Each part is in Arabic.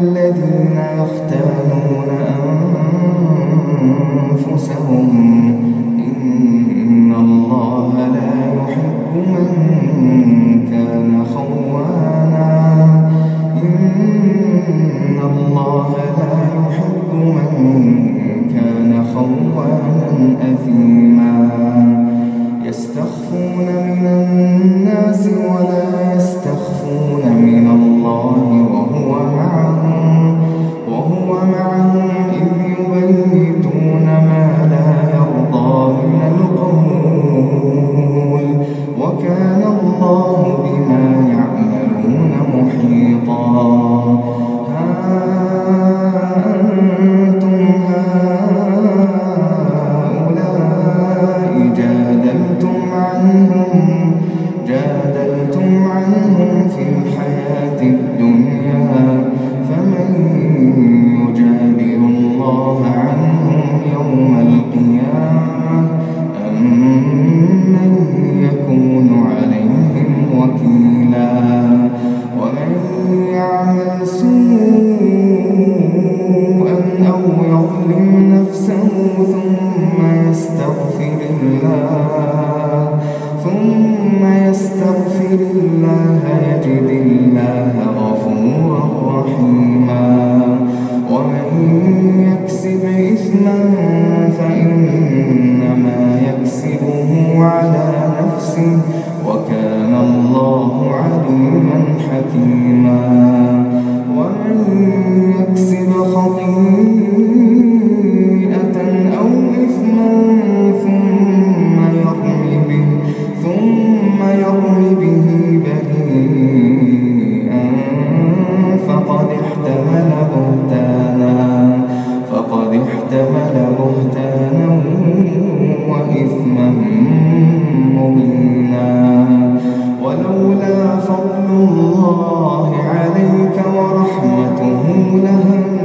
الذين يختانون أنفسهم. واتخذ الله غفورا رحيما ومن يكسب إثما فإنما يكسبه على نفسه فضل الله عليك ورحمته لهم.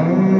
Amen.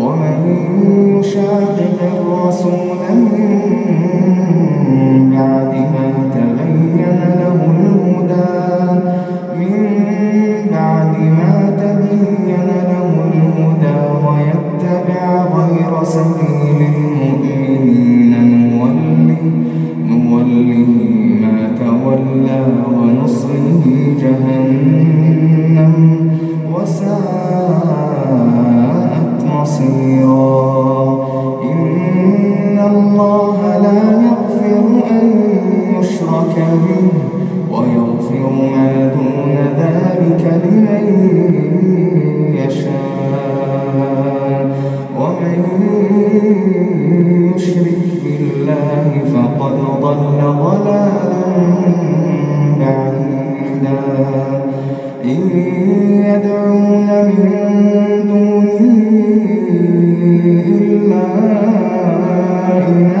ومن يشاقق الرسول من بعد ما دون ذلك لمن يشاء. ومن يشرك بالله فقد ضل ضلالا بعيدا. إن يدعون من دونه إلا إناثا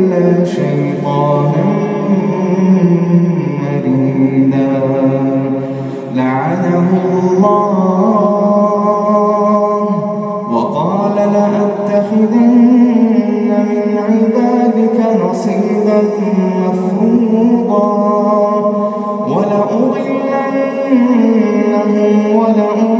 إلا شيطانا مريدا لعنه الله وقال لأتخذن من عبادك نصيبا مفروضا ولأضلنهم ولأمنينهم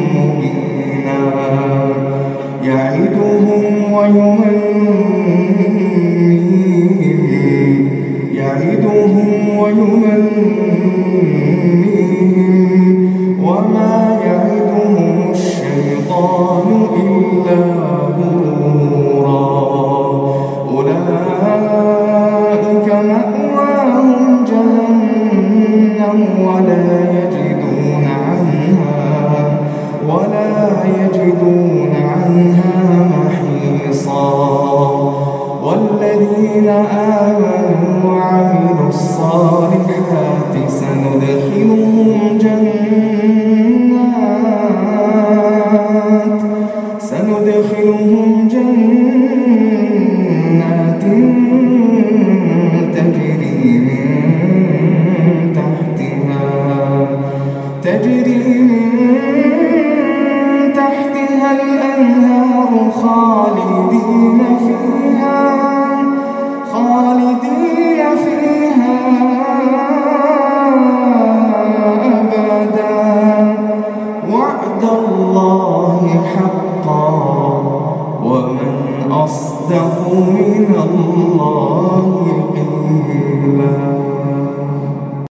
يعدهم والذين آمنوا وعملوا الصالحات سندخلهم جنات. سندخلهم جنات تجري من تحتها تجري